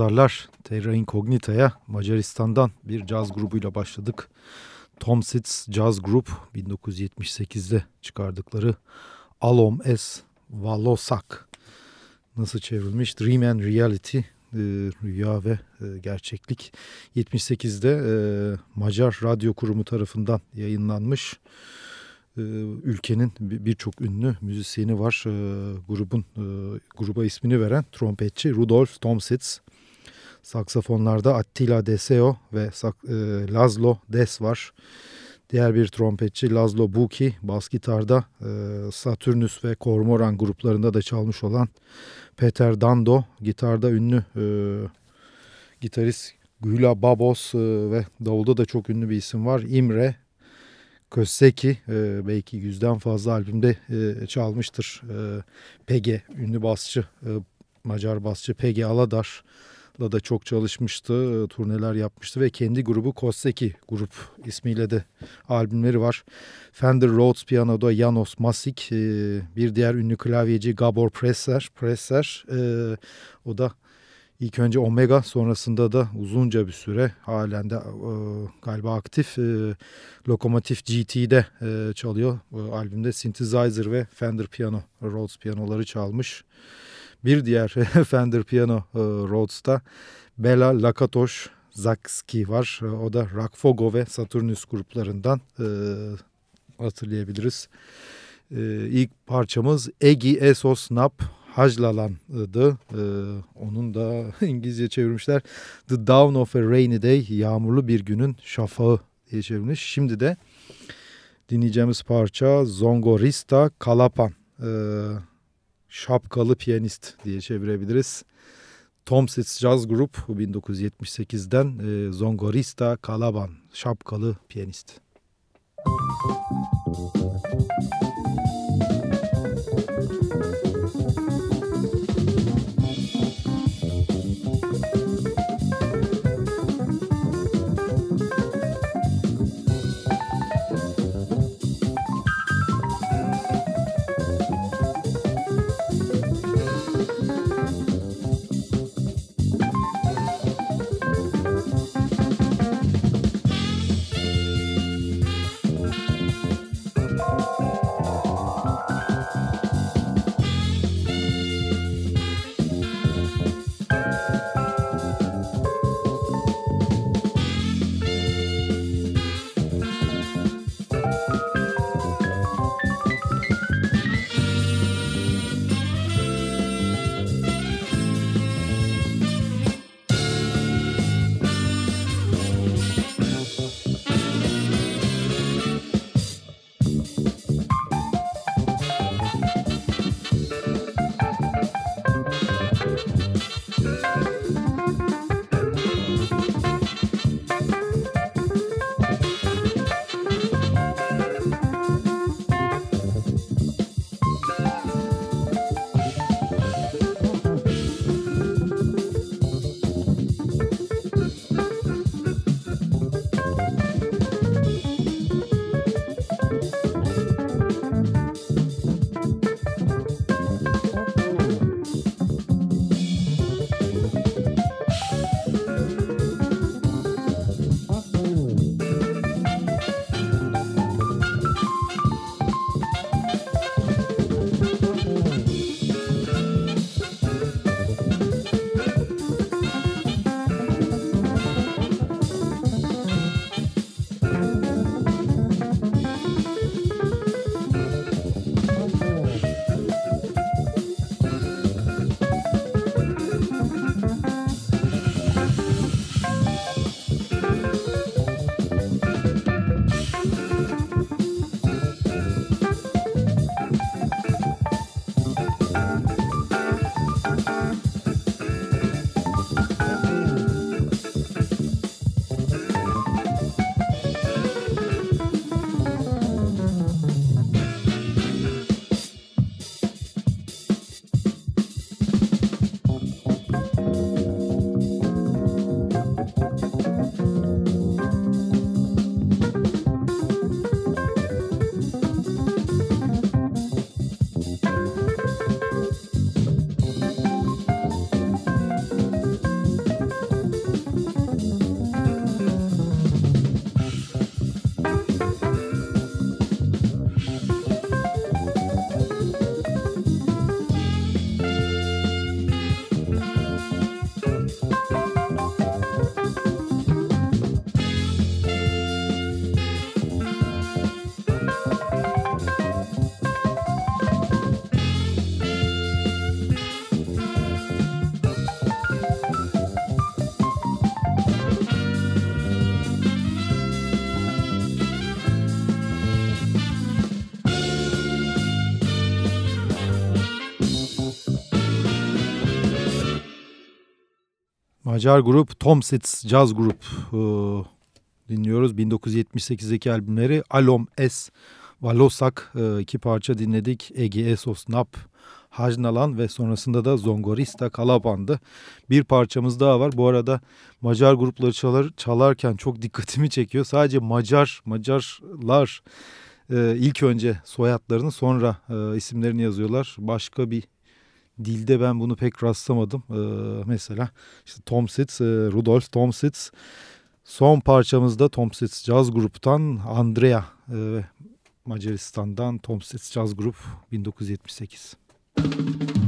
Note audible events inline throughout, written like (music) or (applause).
Pazarlar. Terra Incognita'ya Macaristan'dan bir caz grubuyla başladık. Tom Sitz Jazz Group 1978'de çıkardıkları Alom S. Valosak nasıl çevrilmiş? Dream and Reality e, rüya ve e, gerçeklik 78'de e, Macar Radyo Kurumu tarafından yayınlanmış. Ülkenin birçok ünlü müzisyeni var. Grubun gruba ismini veren trompetçi Rudolf Tomsitz. Saksafonlarda Attila Deseo ve Lazlo Des var. Diğer bir trompetçi Lazlo Buki, bas gitarda Saturnus ve Kormoran gruplarında da çalmış olan Peter Dando, gitarda ünlü e, gitarist Güla Babos e, ve davulda da çok ünlü bir isim var. İmre Köseki e, belki yüzden fazla albümde e, çalmıştır. E, Pege ünlü basçı, e, Macar basçı Pege Aladar da da çok çalışmıştı, e, turneler yapmıştı ve kendi grubu Koseki grup ismiyle de albümleri var. Fender Rhodes piyanoda Janos Masik, e, bir diğer ünlü klavyeci Gabor Presser, Presser e, o da ilk önce Omega sonrasında da uzunca bir süre halen de galiba aktif Lokomotif GT'de çalıyor. albümde synthesizer ve Fender piyano, Rhodes piyanoları çalmış. Bir diğer (laughs) Fender Piano e, Rhodes'ta Bela Lakatosh Zakski var. E, o da Rockfogo ve Saturnus gruplarından e, hatırlayabiliriz. İlk parçamız Egi Esos Nap Hajlalan'dı. Onun da (laughs) İngilizce çevirmişler. The Dawn of a Rainy Day, yağmurlu bir günün şafağı diye çevirmiş. Şimdi de dinleyeceğimiz parça Zongorista Kalapan şapkalı piyanist diye çevirebiliriz. Tom Sitz Jazz Group 1978'den e, Zongorista Kalaban şapkalı piyanist. Müzik Macar grup Tom Sits Jazz Grup e, dinliyoruz. 1978'deki albümleri Alom S, Valosak e, iki parça dinledik. Ege Esos Nap, Hajnalan ve sonrasında da Zongorista Kalabandı. Bir parçamız daha var. Bu arada Macar grupları çalar, çalarken çok dikkatimi çekiyor. Sadece Macar, Macarlar e, ilk önce soyadlarını sonra e, isimlerini yazıyorlar. Başka bir dilde ben bunu pek rastlamadım. Ee, mesela işte Tom Sitz, e, Rudolf Tom Sitz. Son parçamızda Tom Sitz Jazz Grup'tan Andrea e, Macaristan'dan Tom Sitz Jazz Grup 1978. Müzik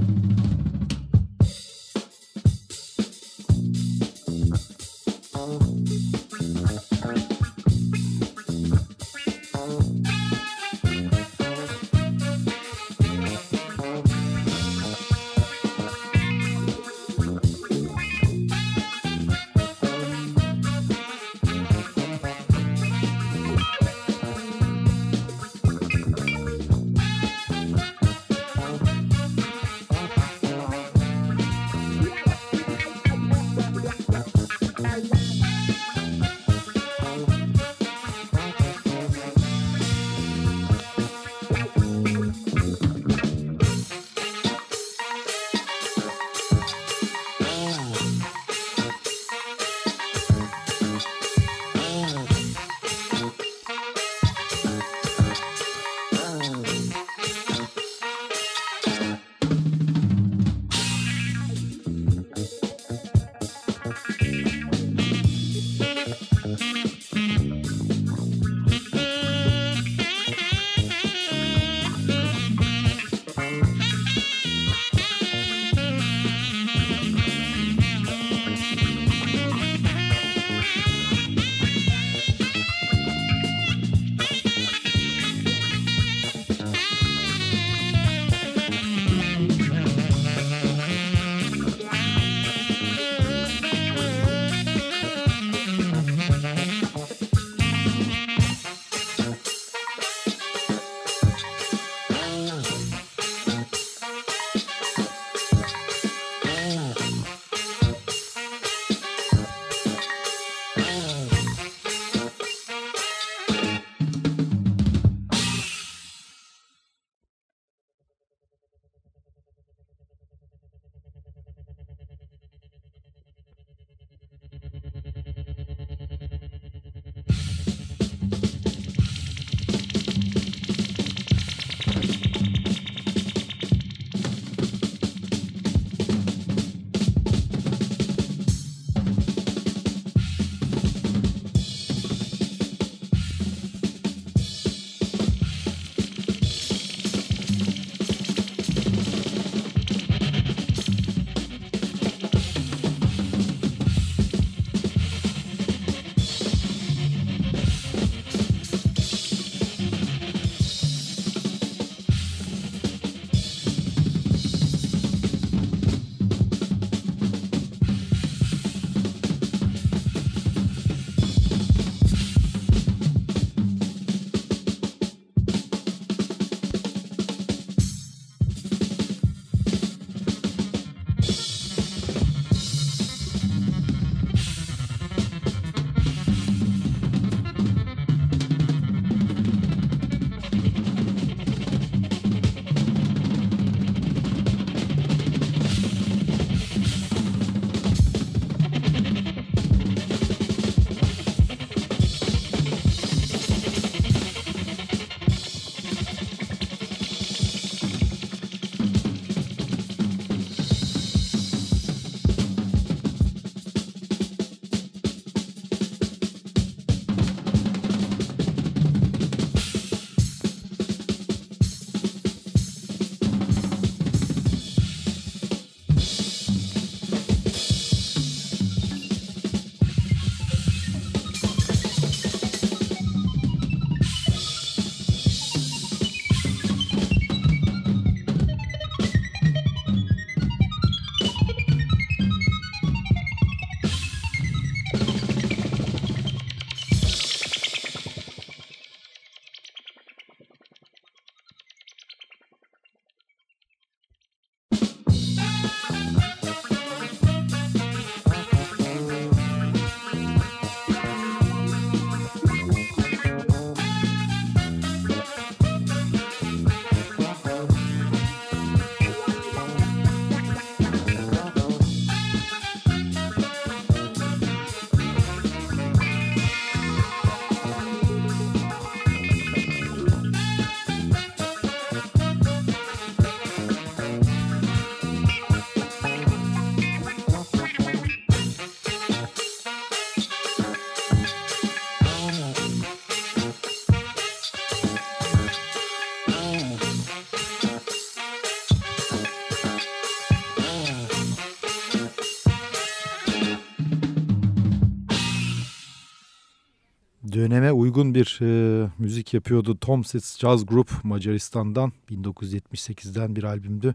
döneme uygun bir e, müzik yapıyordu. Tom Sits Jazz Group Macaristan'dan 1978'den bir albümdü.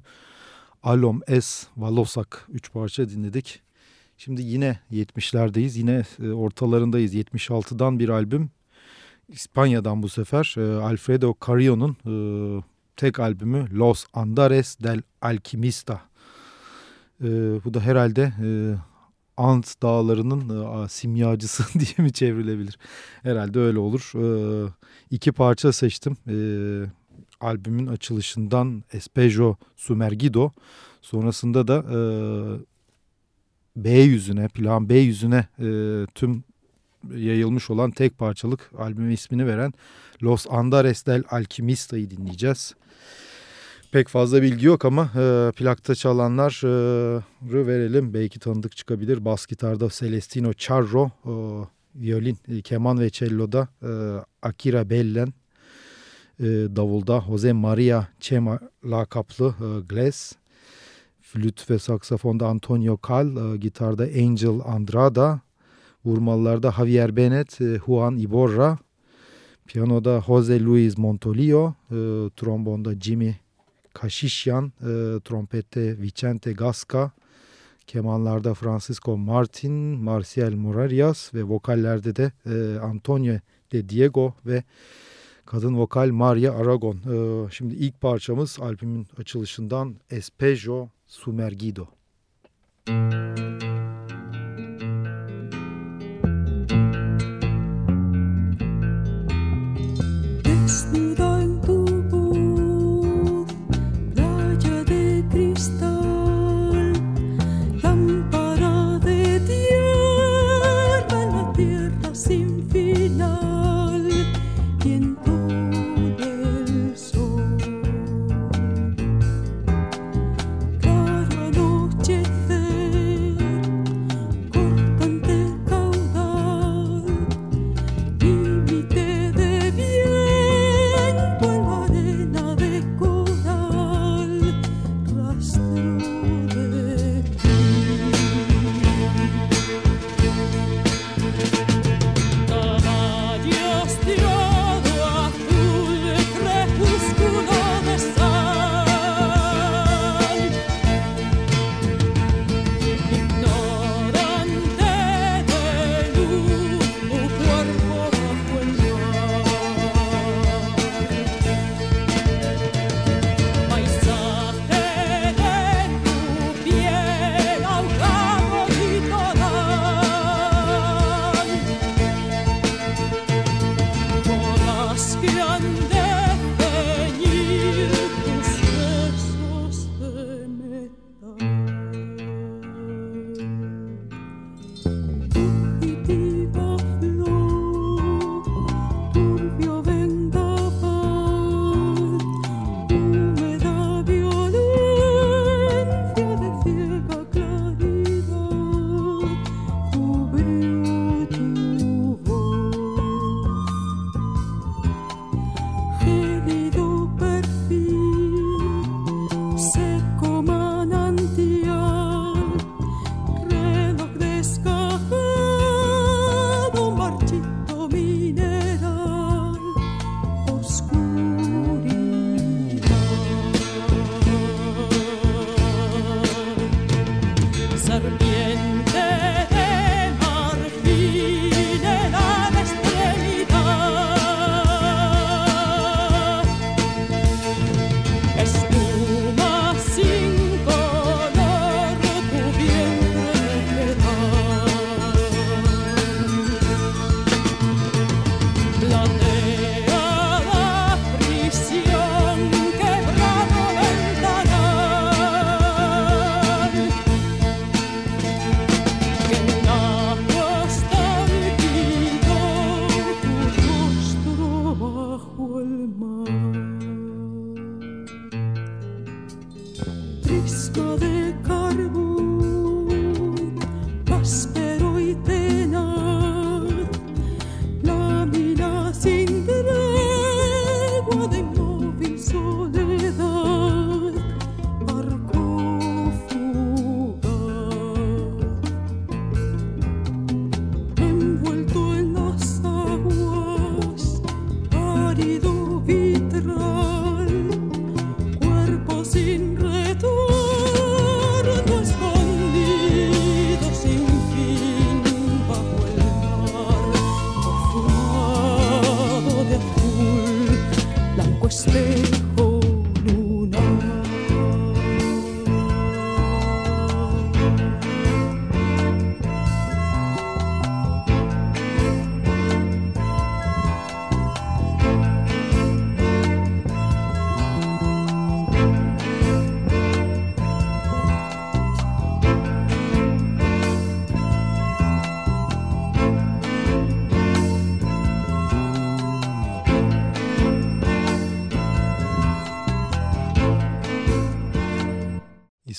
Alom S Valosak 3 parça dinledik. Şimdi yine 70'lerdeyiz. Yine e, ortalarındayız. 76'dan bir albüm. İspanya'dan bu sefer e, Alfredo Carrio'nun e, tek albümü Los Andares del Alquimista. E, bu da herhalde e, Ant dağlarının e, simyacısı (laughs) diye mi çevrilebilir? Herhalde öyle olur. E, iki parça seçtim. E, albümün açılışından Espejo Sumergido. Sonrasında da e, B yüzüne, plan B yüzüne e, tüm yayılmış olan tek parçalık albüme ismini veren Los Andares del Alquimista'yı dinleyeceğiz. Pek fazla bilgi yok ama e, plakta çalanları e, verelim. Belki tanıdık çıkabilir. Bas gitarda Celestino Charro, e, violin, e, keman ve cello'da e, Akira Bellen, e, davulda Jose Maria Chema lakaplı e, Glass, flüt ve saksafonda Antonio Cal, e, gitarda Angel Andrada, vurmalılarda Javier Bennett, e, Juan Iborra, piyanoda Jose Luis Montolio, e, trombonda Jimmy Kaşişyan, e, trompette Vicente Gasca, kemanlarda Francisco Martin, Marcial Morarias ve vokallerde de e, Antonio de Diego ve kadın vokal Maria Aragon. E, şimdi ilk parçamız albümün açılışından Espejo Sumergido. Müzik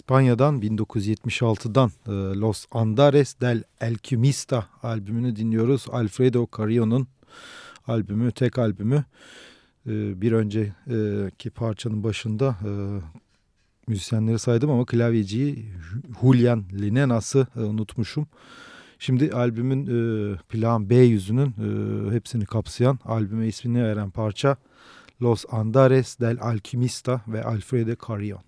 İspanya'dan 1976'dan e, Los Andares del Alquimista albümünü dinliyoruz. Alfredo Carrillo'nun albümü, tek albümü. E, bir önceki parçanın başında e, müzisyenleri saydım ama klavyeciyi Julian Linenas'ı unutmuşum. Şimdi albümün plan B yüzünün hepsini kapsayan albüme ismini veren parça Los Andares del Alquimista ve Alfredo Carrillo.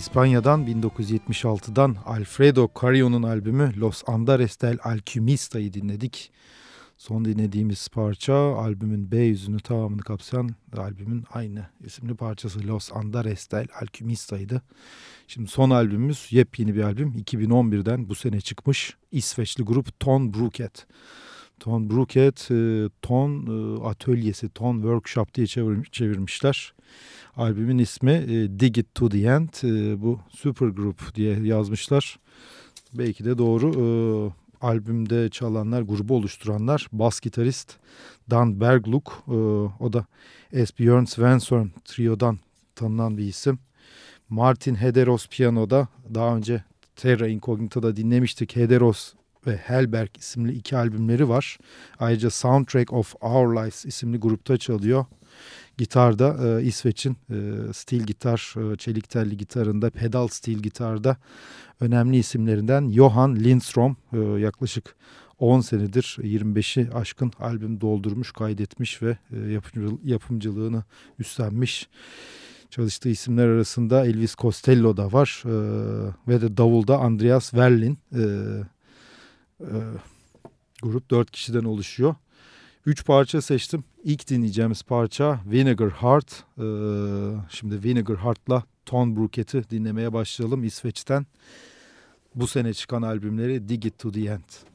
İspanya'dan 1976'dan Alfredo Carrion'un albümü Los Andares del Alquimista'yı dinledik. Son dinlediğimiz parça albümün B yüzünü tamamını kapsayan albümün aynı isimli parçası Los Andares del Alquimista'ydı. Şimdi son albümümüz yepyeni bir albüm 2011'den bu sene çıkmış İsveçli grup Ton Bruket. Ton Bruket, e, Ton e, Atölyesi, Ton Workshop diye çevirmişler. Albümün ismi e, Dig It To The End. Bu Super Group diye yazmışlar. Belki de doğru. Albümde çalanlar, grubu oluşturanlar bas gitarist Dan Bergluk. O da Esbjörn Svensson triodan tanınan bir isim. Martin Hederos piyanoda daha önce Terra Incognita'da dinlemiştik. Hederos ve Helberg isimli iki albümleri var. Ayrıca Soundtrack of Our Lives isimli grupta çalıyor. Gitarda e, İsveç'in e, steel gitar, e, çelik telli gitarında, pedal steel gitarda önemli isimlerinden Johan Lindstrom e, yaklaşık 10 senedir 25'i aşkın albüm doldurmuş, kaydetmiş ve e, yapımcılığını üstlenmiş. Çalıştığı isimler arasında Elvis Costello da var e, ve de davulda Andreas Verlin. E, e, grup dört kişiden oluşuyor. Üç parça seçtim. İlk dinleyeceğimiz parça Vinegar Heart. Ee, şimdi Vinegar Heart'la Ton Brooket'i dinlemeye başlayalım İsveç'ten. Bu sene çıkan albümleri Dig It To The End.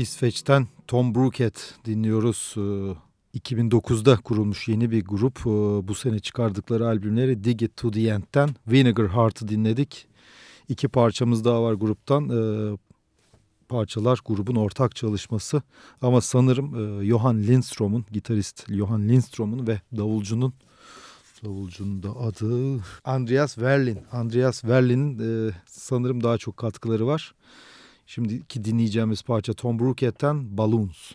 İsveç'ten Tom Brookhead dinliyoruz. 2009'da ee, kurulmuş yeni bir grup. Ee, bu sene çıkardıkları albümleri Dig It To The End'den Vinegar Heart'ı dinledik. İki parçamız daha var gruptan. Ee, parçalar grubun ortak çalışması. Ama sanırım e, Johan Lindstrom'un, gitarist Johan Lindstrom'un ve davulcunun davulcunun da adı Andreas Verlin. Andreas Verlin'in e, sanırım daha çok katkıları var. Şimdiki dinleyeceğimiz parça Tom Brooket'ten Balloons.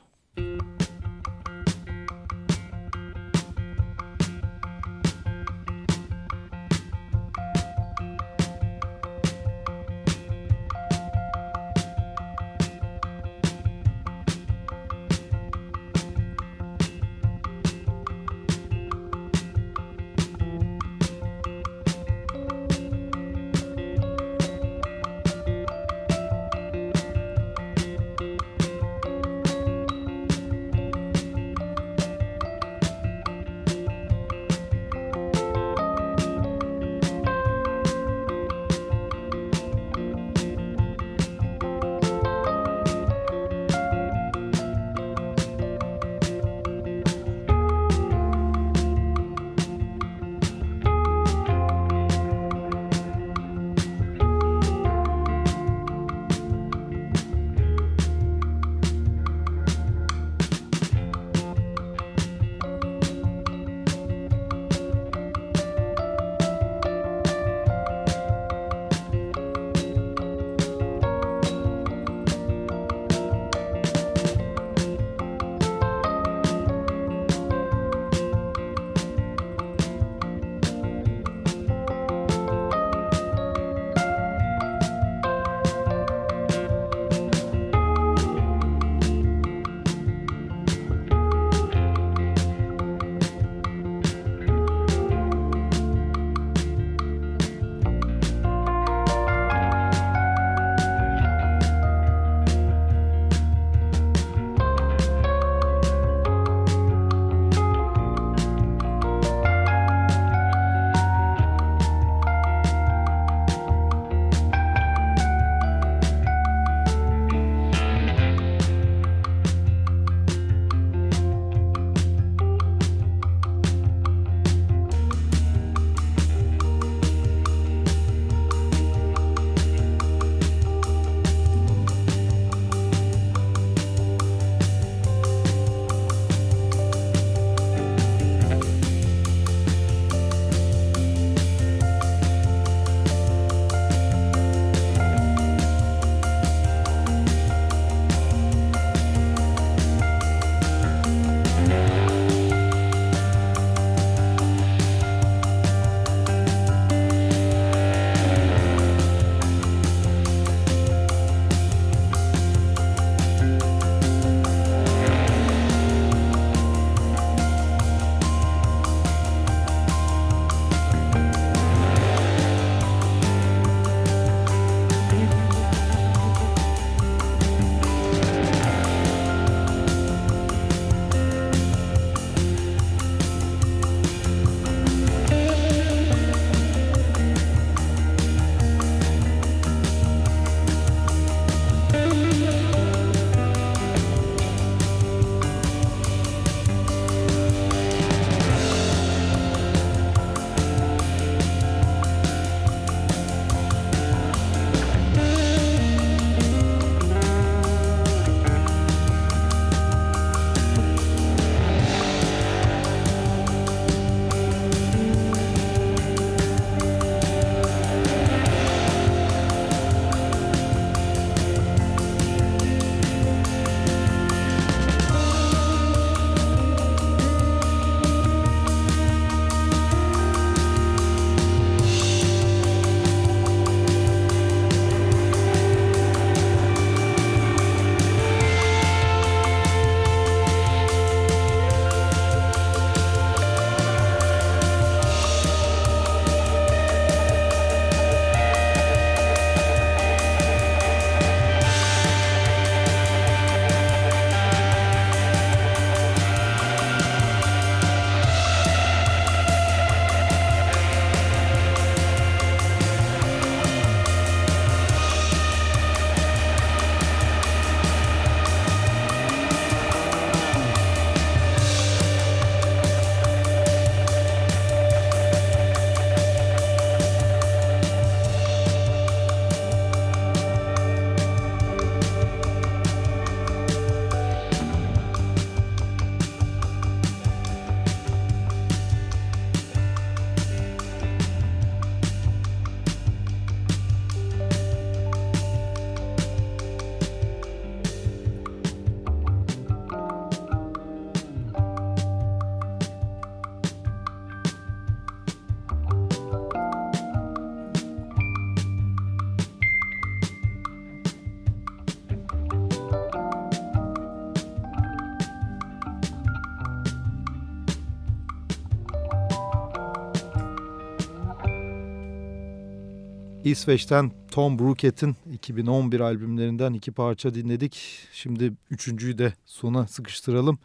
İsveç'ten Tom Brookett'in 2011 albümlerinden iki parça dinledik. Şimdi üçüncüyü de sona sıkıştıralım.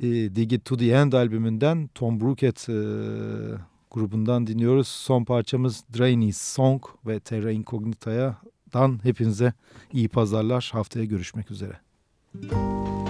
E, Dig It To The End albümünden Tom Brookett e, grubundan dinliyoruz. Son parçamız Drainy's Song ve Terra Incognita'dan hepinize iyi pazarlar. Haftaya görüşmek üzere. Müzik